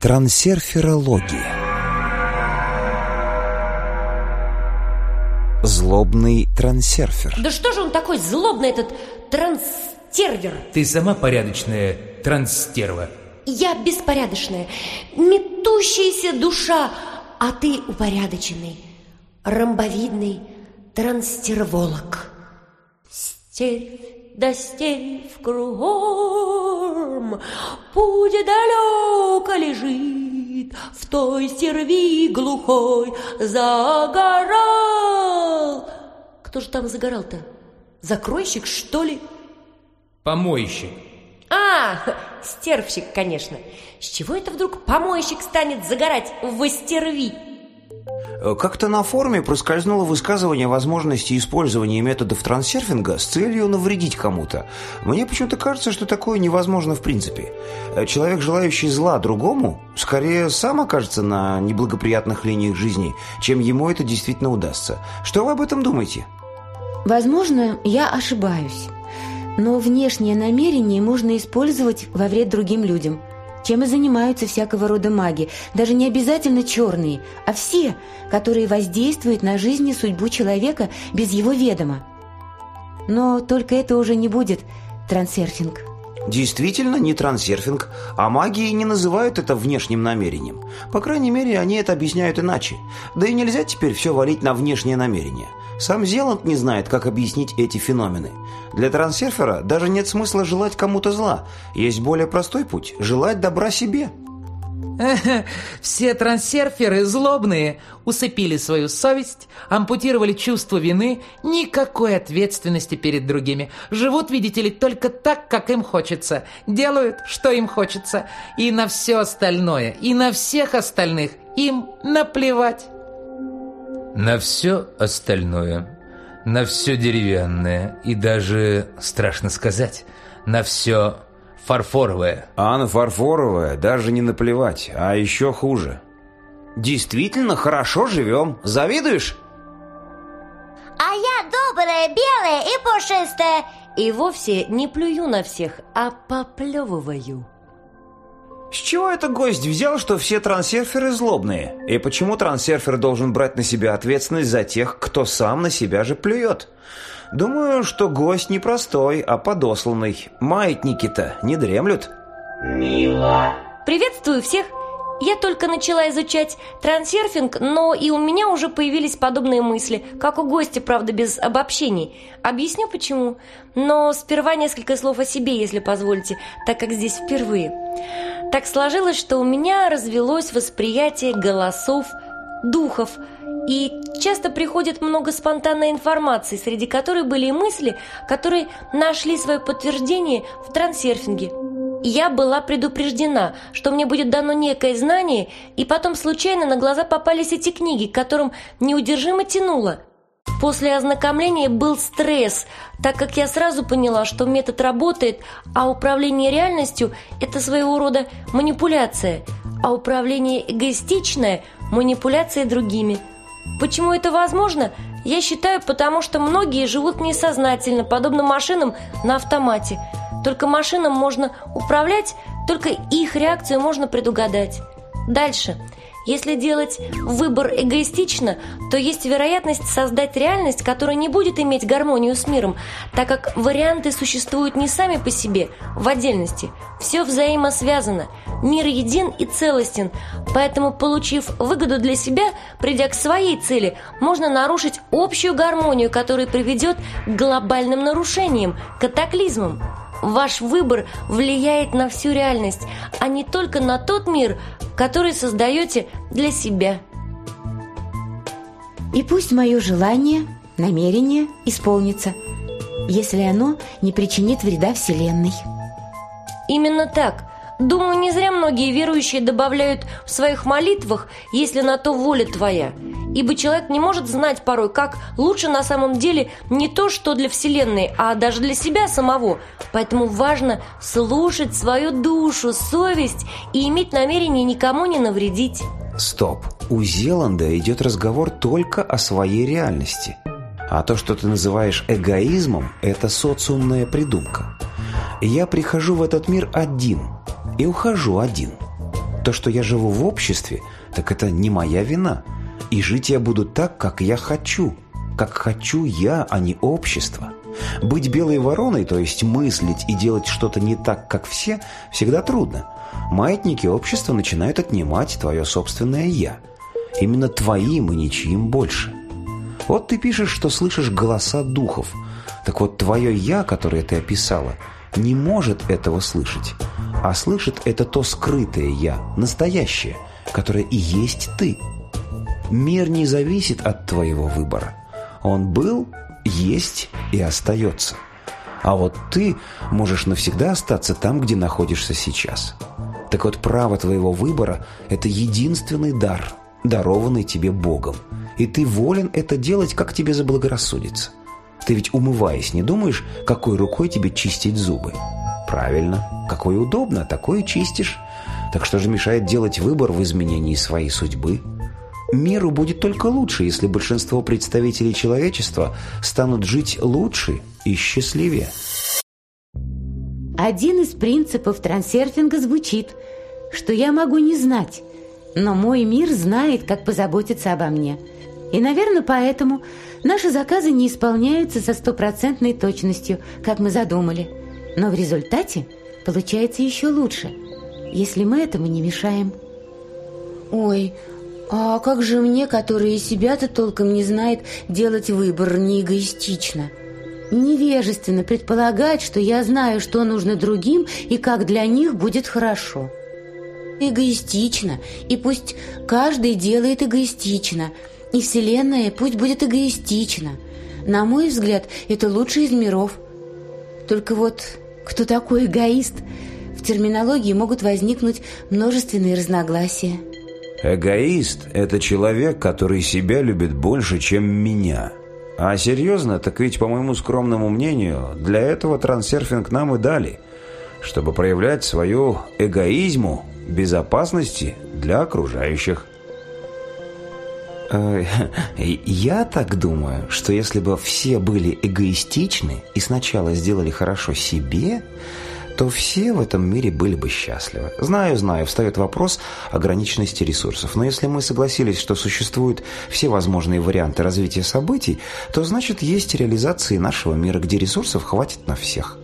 Трансерферология. Злобный трансерфер. Да что же он такой злобный, этот транстервер? Ты сама порядочная транстерва. Я беспорядочная, метущаяся душа, а ты упорядоченный, ромбовидный транстерволог. Стерь достель в кругом. Путь далеко лежит в той стерви глухой загорал. Кто же там загорал-то? Закройщик, что ли? Помойщик. А, стервщик, конечно. С чего это вдруг помойщик станет загорать в стерви? Э, как-то на форуме проскользнуло высказывание возможности использования методов трансерфинга с целью навредить кому-то. Мне почему-то кажется, что такое невозможно в принципе. Э, человек, желающий зла другому, скорее сам окажется на неблагоприятных линиях жизни, чем ему это действительно удастся. Что вы об этом думаете? Возможно, я ошибаюсь. Но внешнее намерение можно использовать во вред другим людям. Чем и занимаются всякого рода маги, даже не обязательно черные, а все, которые воздействуют на жизнь и судьбу человека без его ведома. Но только это уже не будет трансерфинг. Действительно, не трансерфинг, а магией не называют это внешним намерением. По крайней мере, они это объясняют иначе. Да и нельзя теперь все валить на внешнее намерение – сам Зеланд не знает, как объяснить эти феномены. Для трансерфера даже нет смысла желать кому-то зла. Есть более простой путь – желать добра себе. Все трансерферы злобные, усыпили свою совесть, ампутировали чувство вины, никакой ответственности перед другими. Живут, видите ли, только так, как им хочется. Делают, что им хочется. И на все остальное, и на всех остальных им наплевать на все остальное, на все деревянное и даже, страшно сказать, на все фарфоровое. А на фарфоровое даже не наплевать, а еще хуже. Действительно хорошо живем, завидуешь? А я добрая, белая и пушистая. И вовсе не плюю на всех, а поплевываю. С чего этот гость взял, что все трансерферы злобные? И почему трансерфер должен брать на себя ответственность за тех, кто сам на себя же плюет? Думаю, что гость не простой, а подосланный. Маятники-то не дремлют. Мила, Приветствую всех. Я только начала изучать трансерфинг, но и у меня уже появились подобные мысли, как у гостя, правда, без обобщений. Объясню почему, но сперва несколько слов о себе, если позволите, так как здесь впервые. Так сложилось, что у меня развелось восприятие голосов, духов, и часто приходит много спонтанной информации, среди которой были и мысли, которые нашли свое подтверждение в трансерфинге – я была предупреждена, что мне будет дано некое знание, и потом случайно на глаза попались эти книги, к которым неудержимо тянуло. После ознакомления был стресс, так как я сразу поняла, что метод работает, а управление реальностью – это своего рода манипуляция, а управление эгоистичное – манипуляция другими. Почему это возможно? Я считаю, потому что многие живут несознательно, подобно машинам на автомате. Только машинам можно управлять, только их реакцию можно предугадать. Дальше. Если делать выбор эгоистично, то есть вероятность создать реальность, которая не будет иметь гармонию с миром, так как варианты существуют не сами по себе, в отдельности. Все взаимосвязано. Мир един и целостен. Поэтому, получив выгоду для себя, придя к своей цели, можно нарушить общую гармонию, которая приведет к глобальным нарушениям, катаклизмам. Ваш выбор влияет на всю реальность, а не только на тот мир, который создаете для себя. И пусть мое желание, намерение исполнится, если оно не причинит вреда Вселенной. Именно так. Думаю, не зря многие верующие добавляют в своих молитвах «если на то воля твоя» ибо человек не может знать порой, как лучше на самом деле не то, что для Вселенной, а даже для себя самого. Поэтому важно слушать свою душу, совесть и иметь намерение никому не навредить. Стоп. У Зеланда идет разговор только о своей реальности. А то, что ты называешь эгоизмом, это социумная придумка. Я прихожу в этот мир один и ухожу один. То, что я живу в обществе, так это не моя вина – и жить я буду так, как я хочу, как хочу я, а не общество. Быть белой вороной, то есть мыслить и делать что-то не так, как все, всегда трудно. Маятники общества начинают отнимать твое собственное «я». Именно твоим и ничьим больше. Вот ты пишешь, что слышишь голоса духов. Так вот, твое «я», которое ты описала, не может этого слышать. А слышит это то скрытое «я», настоящее, которое и есть ты – Мир не зависит от твоего выбора. Он был, есть и остается. А вот ты можешь навсегда остаться там, где находишься сейчас. Так вот, право твоего выбора – это единственный дар, дарованный тебе Богом. И ты волен это делать, как тебе заблагорассудится. Ты ведь, умываясь, не думаешь, какой рукой тебе чистить зубы? Правильно, какой удобно, такой и чистишь. Так что же мешает делать выбор в изменении своей судьбы – Миру будет только лучше, если большинство представителей человечества станут жить лучше и счастливее. Один из принципов трансерфинга звучит, что я могу не знать, но мой мир знает, как позаботиться обо мне. И, наверное, поэтому наши заказы не исполняются со стопроцентной точностью, как мы задумали. Но в результате получается еще лучше, если мы этому не мешаем. Ой, а как же мне, которая и себя-то толком не знает, делать выбор не эгоистично? Невежественно предполагать, что я знаю, что нужно другим и как для них будет хорошо. Эгоистично, и пусть каждый делает эгоистично, и Вселенная пусть будет эгоистична. На мой взгляд, это лучший из миров. Только вот кто такой эгоист? В терминологии могут возникнуть множественные разногласия. Эгоист – это человек, который себя любит больше, чем меня. А серьезно, так ведь, по моему скромному мнению, для этого трансерфинг нам и дали, чтобы проявлять свою эгоизму безопасности для окружающих. Я так думаю, что если бы все были эгоистичны и сначала сделали хорошо себе, то все в этом мире были бы счастливы. Знаю, знаю, встает вопрос ограниченности ресурсов, но если мы согласились, что существуют все возможные варианты развития событий, то значит есть реализации нашего мира, где ресурсов хватит на всех.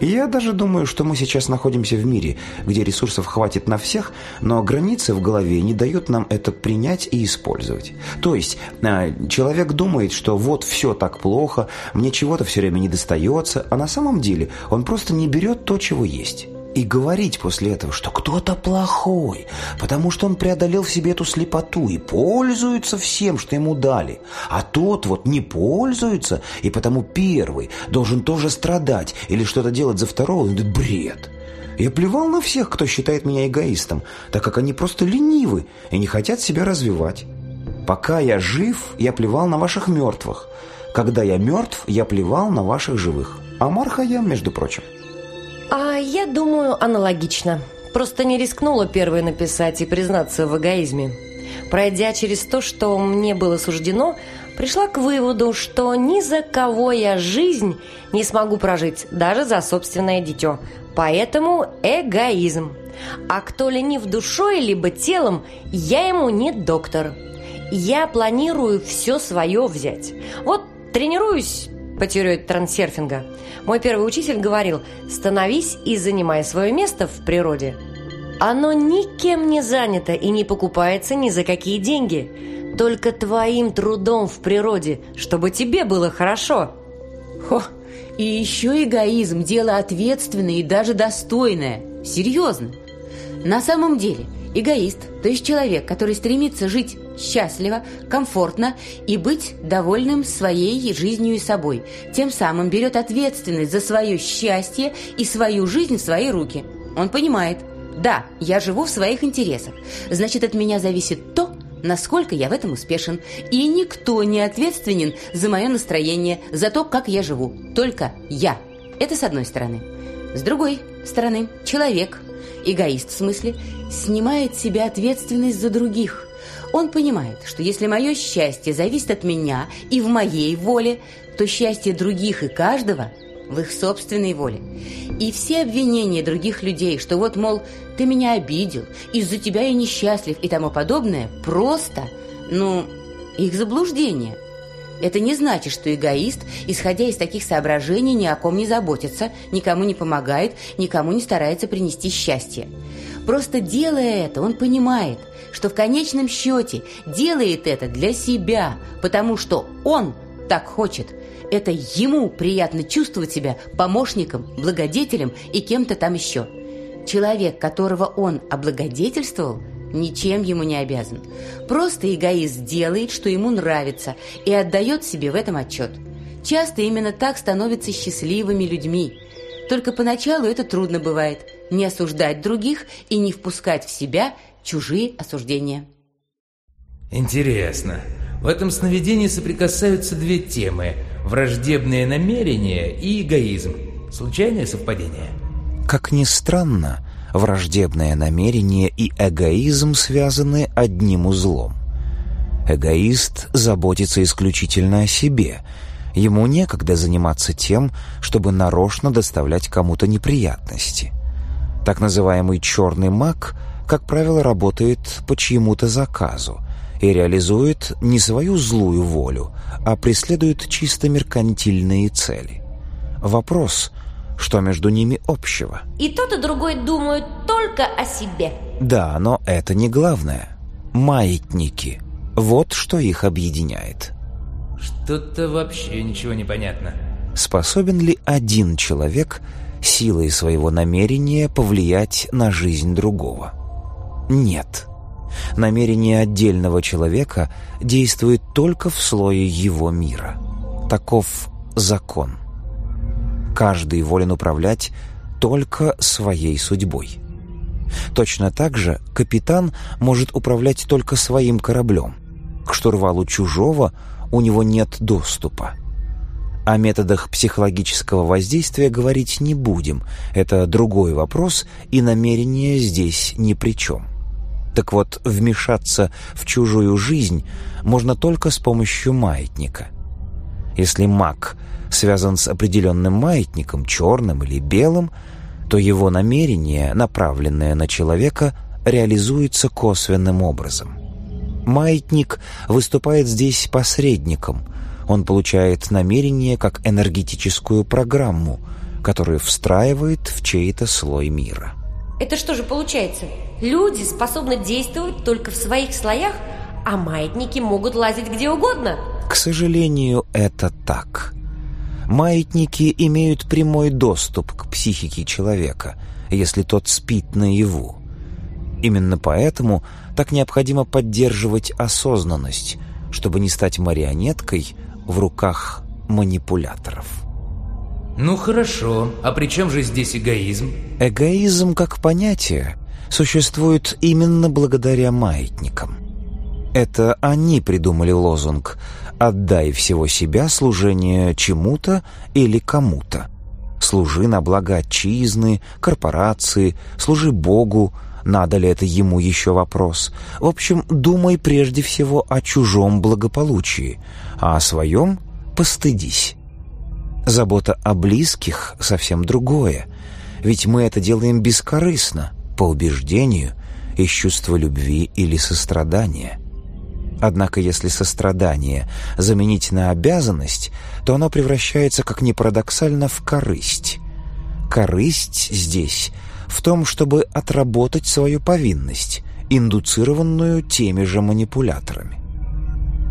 Я даже думаю, что мы сейчас находимся в мире, где ресурсов хватит на всех, но границы в голове не дают нам это принять и использовать. То есть а, человек думает, что вот все так плохо, мне чего-то все время не достается, а на самом деле он просто не берет то, чего есть и говорить после этого, что кто-то плохой, потому что он преодолел в себе эту слепоту и пользуется всем, что ему дали. А тот вот не пользуется, и потому первый должен тоже страдать или что-то делать за второго. Это бред. Я плевал на всех, кто считает меня эгоистом, так как они просто ленивы и не хотят себя развивать. Пока я жив, я плевал на ваших мертвых. Когда я мертв, я плевал на ваших живых. А Марха я, между прочим. А я думаю, аналогично. Просто не рискнула первой написать и признаться в эгоизме. Пройдя через то, что мне было суждено, пришла к выводу, что ни за кого я жизнь не смогу прожить, даже за собственное дитё. Поэтому эгоизм. А кто ленив душой либо телом, я ему не доктор. Я планирую всё своё взять. Вот тренируюсь потерю трансерфинга. Мой первый учитель говорил «Становись и занимай свое место в природе». Оно никем не занято и не покупается ни за какие деньги. Только твоим трудом в природе, чтобы тебе было хорошо. Хо, и еще эгоизм – дело ответственное и даже достойное. Серьезно. На самом деле, эгоист, то есть человек, который стремится жить счастливо, комфортно и быть довольным своей жизнью и собой. Тем самым берет ответственность за свое счастье и свою жизнь в свои руки. Он понимает, да, я живу в своих интересах, значит от меня зависит то, насколько я в этом успешен. И никто не ответственен за мое настроение, за то, как я живу. Только я. Это с одной стороны. С другой стороны, человек, эгоист в смысле, снимает себя ответственность за других. Он понимает, что если мое счастье зависит от меня и в моей воле, то счастье других и каждого в их собственной воле. И все обвинения других людей, что вот, мол, ты меня обидел, из-за тебя я несчастлив и тому подобное, просто, ну, их заблуждение – это не значит, что эгоист, исходя из таких соображений, ни о ком не заботится, никому не помогает, никому не старается принести счастье. Просто делая это, он понимает, что в конечном счете делает это для себя, потому что он так хочет. Это ему приятно чувствовать себя помощником, благодетелем и кем-то там еще. Человек, которого он облагодетельствовал – ничем ему не обязан. Просто эгоист делает, что ему нравится, и отдает себе в этом отчет. Часто именно так становятся счастливыми людьми. Только поначалу это трудно бывает – не осуждать других и не впускать в себя чужие осуждения. Интересно. В этом сновидении соприкасаются две темы – враждебные намерения и эгоизм. Случайное совпадение? Как ни странно – враждебное намерение и эгоизм связаны одним узлом. Эгоист заботится исключительно о себе. Ему некогда заниматься тем, чтобы нарочно доставлять кому-то неприятности. Так называемый «черный маг», как правило, работает по чьему-то заказу и реализует не свою злую волю, а преследует чисто меркантильные цели. Вопрос – что между ними общего. И тот, и другой думают только о себе. Да, но это не главное. Маятники. Вот что их объединяет. Что-то вообще ничего не понятно. Способен ли один человек силой своего намерения повлиять на жизнь другого? Нет. Намерение отдельного человека действует только в слое его мира. Таков закон каждый волен управлять только своей судьбой. Точно так же капитан может управлять только своим кораблем. К штурвалу чужого у него нет доступа. О методах психологического воздействия говорить не будем. Это другой вопрос, и намерение здесь ни при чем. Так вот, вмешаться в чужую жизнь можно только с помощью маятника. Если маг связан с определенным маятником, черным или белым, то его намерение, направленное на человека, реализуется косвенным образом. Маятник выступает здесь посредником. Он получает намерение как энергетическую программу, которую встраивает в чей-то слой мира. Это что же получается? Люди способны действовать только в своих слоях, а маятники могут лазить где угодно? К сожалению, это так. Маятники имеют прямой доступ к психике человека, если тот спит наяву. Именно поэтому так необходимо поддерживать осознанность, чтобы не стать марионеткой в руках манипуляторов. Ну хорошо, а при чем же здесь эгоизм? Эгоизм как понятие существует именно благодаря маятникам. Это они придумали лозунг Отдай всего себя служение чему-то или кому-то. Служи на благо отчизны, корпорации, служи Богу, надо ли это ему еще вопрос. В общем, думай прежде всего о чужом благополучии, а о своем постыдись. Забота о близких — совсем другое, ведь мы это делаем бескорыстно, по убеждению, из чувства любви или сострадания — Однако если сострадание заменить на обязанность, то оно превращается, как ни парадоксально, в корысть. Корысть здесь в том, чтобы отработать свою повинность, индуцированную теми же манипуляторами.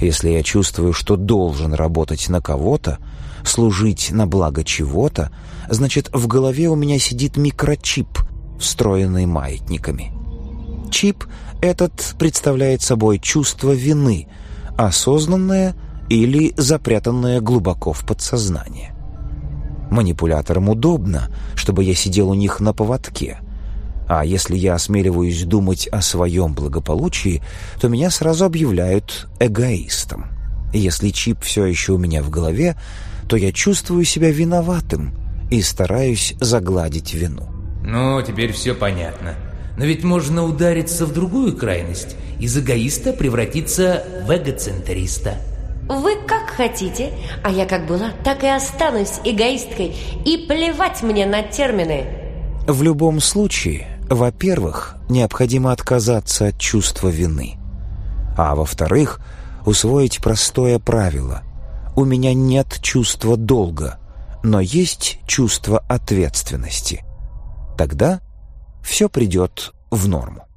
Если я чувствую, что должен работать на кого-то, служить на благо чего-то, значит, в голове у меня сидит микрочип, встроенный маятниками. Чип этот представляет собой чувство вины, осознанное или запрятанное глубоко в подсознание. Манипуляторам удобно, чтобы я сидел у них на поводке. А если я осмеливаюсь думать о своем благополучии, то меня сразу объявляют эгоистом. Если чип все еще у меня в голове, то я чувствую себя виноватым и стараюсь загладить вину. Ну, теперь все понятно. Но ведь можно удариться в другую крайность. Из эгоиста превратиться в эгоцентриста. Вы как хотите, а я как была, так и останусь эгоисткой. И плевать мне на термины. В любом случае, во-первых, необходимо отказаться от чувства вины. А во-вторых, усвоить простое правило. У меня нет чувства долга, но есть чувство ответственности. Тогда все придет в норму.